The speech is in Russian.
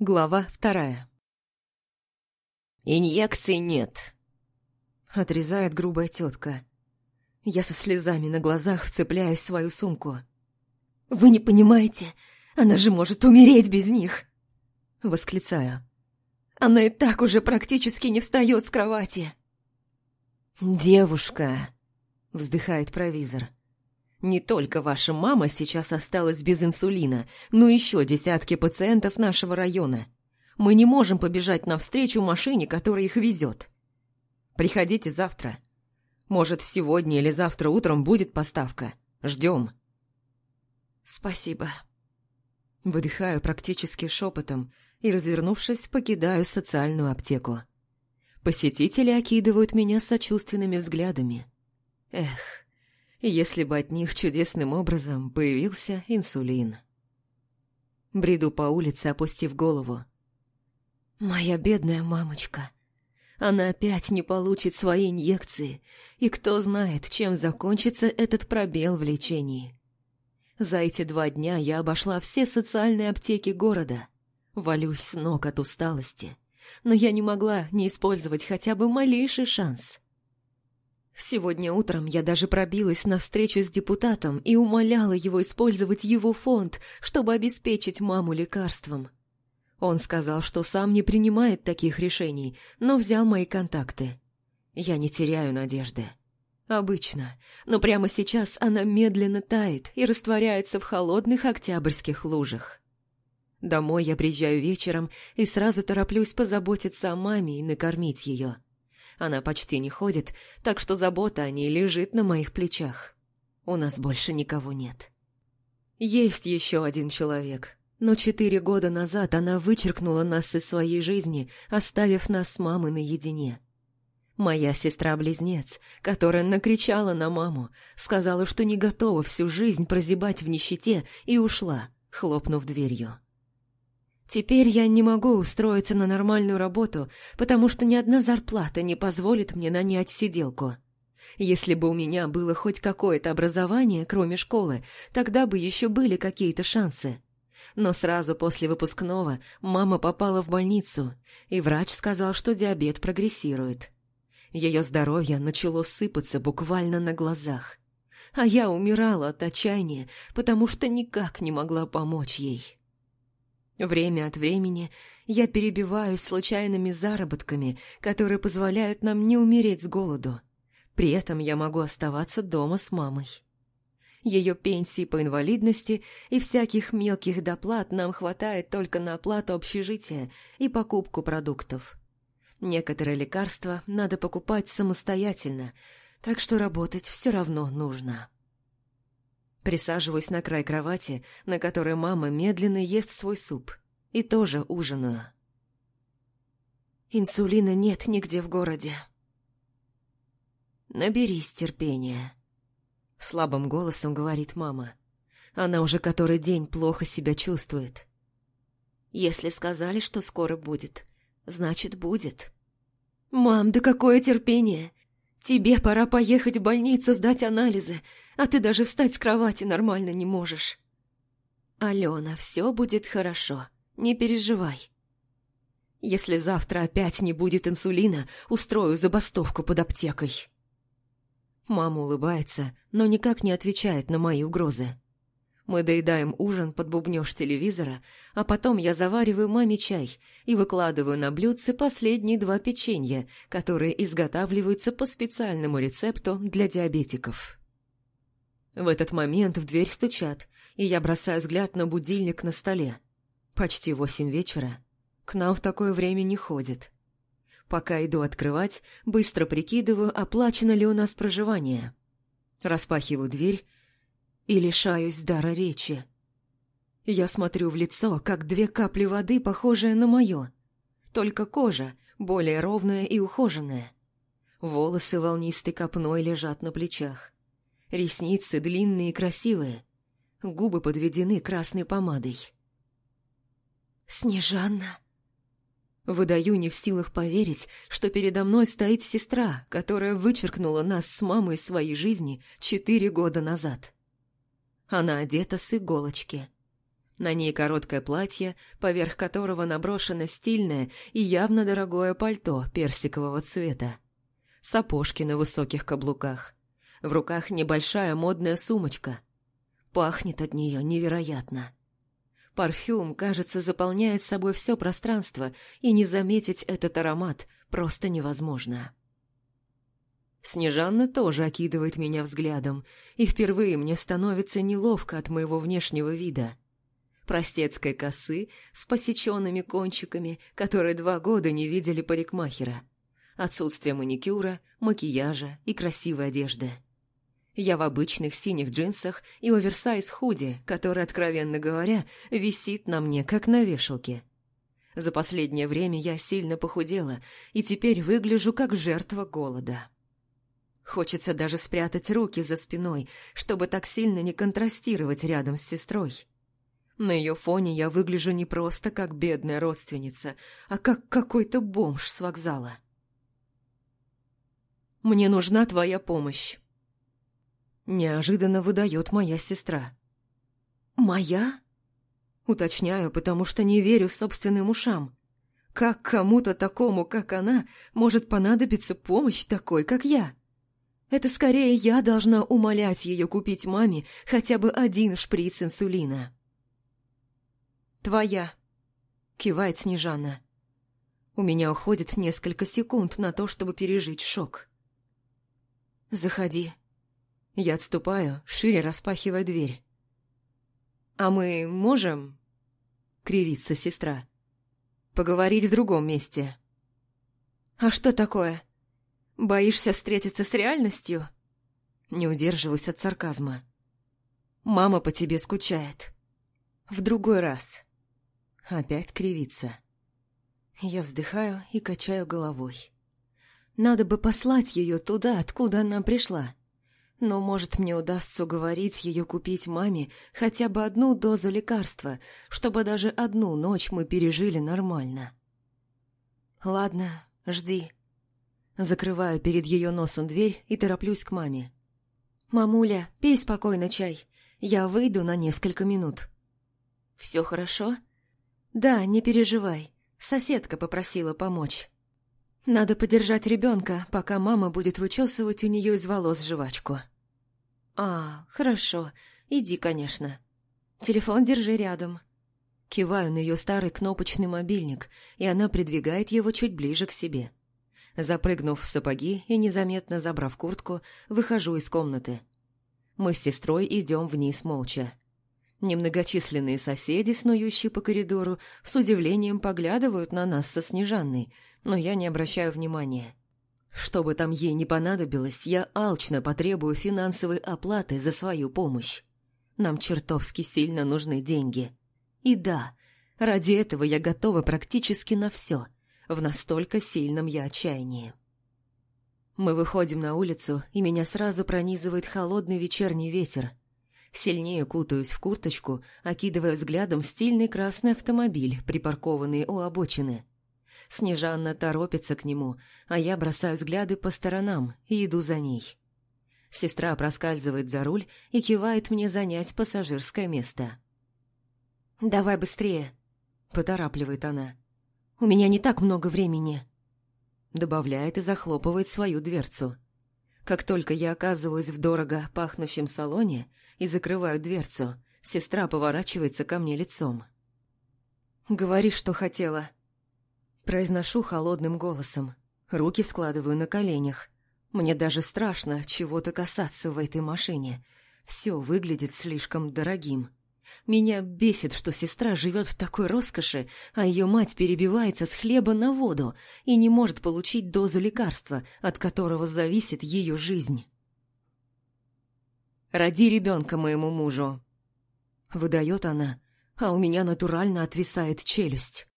Глава вторая. «Инъекций нет», — отрезает грубая тетка. Я со слезами на глазах вцепляюсь в свою сумку. «Вы не понимаете, она же может умереть без них!» Восклицаю. «Она и так уже практически не встает с кровати!» «Девушка!» — вздыхает провизор. «Не только ваша мама сейчас осталась без инсулина, но еще десятки пациентов нашего района. Мы не можем побежать навстречу машине, которая их везет. Приходите завтра. Может, сегодня или завтра утром будет поставка. Ждем». «Спасибо». Выдыхаю практически шепотом и, развернувшись, покидаю социальную аптеку. Посетители окидывают меня сочувственными взглядами. Эх, если бы от них чудесным образом появился инсулин. Бреду по улице, опустив голову. Моя бедная мамочка. Она опять не получит свои инъекции, и кто знает, чем закончится этот пробел в лечении. За эти два дня я обошла все социальные аптеки города. Валюсь с ног от усталости но я не могла не использовать хотя бы малейший шанс. Сегодня утром я даже пробилась на встречу с депутатом и умоляла его использовать его фонд, чтобы обеспечить маму лекарством. Он сказал, что сам не принимает таких решений, но взял мои контакты. Я не теряю надежды. Обычно, но прямо сейчас она медленно тает и растворяется в холодных октябрьских лужах. Домой я приезжаю вечером и сразу тороплюсь позаботиться о маме и накормить ее. Она почти не ходит, так что забота о ней лежит на моих плечах. У нас больше никого нет. Есть еще один человек, но четыре года назад она вычеркнула нас из своей жизни, оставив нас с мамой наедине. Моя сестра-близнец, которая накричала на маму, сказала, что не готова всю жизнь прозябать в нищете и ушла, хлопнув дверью. Теперь я не могу устроиться на нормальную работу, потому что ни одна зарплата не позволит мне нанять сиделку. Если бы у меня было хоть какое-то образование, кроме школы, тогда бы еще были какие-то шансы. Но сразу после выпускного мама попала в больницу, и врач сказал, что диабет прогрессирует. Ее здоровье начало сыпаться буквально на глазах. А я умирала от отчаяния, потому что никак не могла помочь ей. Время от времени я перебиваюсь случайными заработками, которые позволяют нам не умереть с голоду. При этом я могу оставаться дома с мамой. Ее пенсии по инвалидности и всяких мелких доплат нам хватает только на оплату общежития и покупку продуктов. Некоторые лекарства надо покупать самостоятельно, так что работать все равно нужно. Присаживаюсь на край кровати, на которой мама медленно ест свой суп. И тоже ужинаю. Инсулина нет нигде в городе. Наберись терпения. Слабым голосом говорит мама. Она уже который день плохо себя чувствует. Если сказали, что скоро будет, значит будет. Мам, да какое терпение! Тебе пора поехать в больницу сдать анализы, а ты даже встать с кровати нормально не можешь. Алена, все будет хорошо, не переживай. Если завтра опять не будет инсулина, устрою забастовку под аптекой. Мама улыбается, но никак не отвечает на мои угрозы. Мы доедаем ужин под бубнёж телевизора, а потом я завариваю маме чай и выкладываю на блюдце последние два печенья, которые изготавливаются по специальному рецепту для диабетиков. В этот момент в дверь стучат, и я бросаю взгляд на будильник на столе. Почти восемь вечера. К нам в такое время не ходит. Пока иду открывать, быстро прикидываю, оплачено ли у нас проживание. Распахиваю дверь и лишаюсь дара речи. Я смотрю в лицо, как две капли воды, похожие на мое. Только кожа, более ровная и ухоженная. Волосы волнистой копной лежат на плечах. Ресницы длинные и красивые. Губы подведены красной помадой. «Снежанна!» Выдаю не в силах поверить, что передо мной стоит сестра, которая вычеркнула нас с мамой из своей жизни четыре года назад. Она одета с иголочки. На ней короткое платье, поверх которого наброшено стильное и явно дорогое пальто персикового цвета. Сапожки на высоких каблуках. В руках небольшая модная сумочка. Пахнет от нее невероятно. Парфюм, кажется, заполняет собой все пространство, и не заметить этот аромат просто невозможно. Снежанна тоже окидывает меня взглядом, и впервые мне становится неловко от моего внешнего вида. Простецкой косы с посеченными кончиками, которые два года не видели парикмахера. Отсутствие маникюра, макияжа и красивой одежды. Я в обычных синих джинсах и оверсайз худи, который, откровенно говоря, висит на мне, как на вешалке. За последнее время я сильно похудела и теперь выгляжу как жертва голода. Хочется даже спрятать руки за спиной, чтобы так сильно не контрастировать рядом с сестрой. На ее фоне я выгляжу не просто как бедная родственница, а как какой-то бомж с вокзала. «Мне нужна твоя помощь», — неожиданно выдает моя сестра. «Моя?» Уточняю, потому что не верю собственным ушам. Как кому-то такому, как она, может понадобиться помощь такой, как я? Это скорее я должна умолять ее купить маме хотя бы один шприц инсулина. «Твоя», — кивает Снежана. У меня уходит несколько секунд на то, чтобы пережить шок. «Заходи». Я отступаю, шире распахивая дверь. «А мы можем?» — кривится сестра. «Поговорить в другом месте». «А что такое?» Боишься встретиться с реальностью? Не удерживаюсь от сарказма. Мама по тебе скучает. В другой раз. Опять кривится. Я вздыхаю и качаю головой. Надо бы послать ее туда, откуда она пришла. Но, может, мне удастся уговорить ее купить маме хотя бы одну дозу лекарства, чтобы даже одну ночь мы пережили нормально. Ладно, жди. Закрываю перед ее носом дверь и тороплюсь к маме. «Мамуля, пей спокойно чай. Я выйду на несколько минут». «Все хорошо?» «Да, не переживай. Соседка попросила помочь. Надо подержать ребенка, пока мама будет вычесывать у нее из волос жвачку». «А, хорошо. Иди, конечно. Телефон держи рядом». Киваю на ее старый кнопочный мобильник, и она придвигает его чуть ближе к себе. Запрыгнув в сапоги и незаметно забрав куртку, выхожу из комнаты. Мы с сестрой идем вниз молча. Немногочисленные соседи, снующие по коридору, с удивлением поглядывают на нас со Снежанной, но я не обращаю внимания. Что бы там ей не понадобилось, я алчно потребую финансовой оплаты за свою помощь. Нам чертовски сильно нужны деньги. И да, ради этого я готова практически на все – в настолько сильном я отчаянии. Мы выходим на улицу, и меня сразу пронизывает холодный вечерний ветер. Сильнее кутаюсь в курточку, окидывая взглядом стильный красный автомобиль, припаркованный у обочины. Снежанна торопится к нему, а я бросаю взгляды по сторонам и иду за ней. Сестра проскальзывает за руль и кивает мне занять пассажирское место. «Давай быстрее», — поторапливает она. У меня не так много времени», — добавляет и захлопывает свою дверцу. Как только я оказываюсь в дорого пахнущем салоне и закрываю дверцу, сестра поворачивается ко мне лицом. «Говори, что хотела». Произношу холодным голосом. Руки складываю на коленях. Мне даже страшно чего-то касаться в этой машине. Все выглядит слишком дорогим. Меня бесит, что сестра живет в такой роскоши, а ее мать перебивается с хлеба на воду и не может получить дозу лекарства, от которого зависит ее жизнь. «Роди ребенка моему мужу», — выдает она, а у меня натурально отвисает челюсть.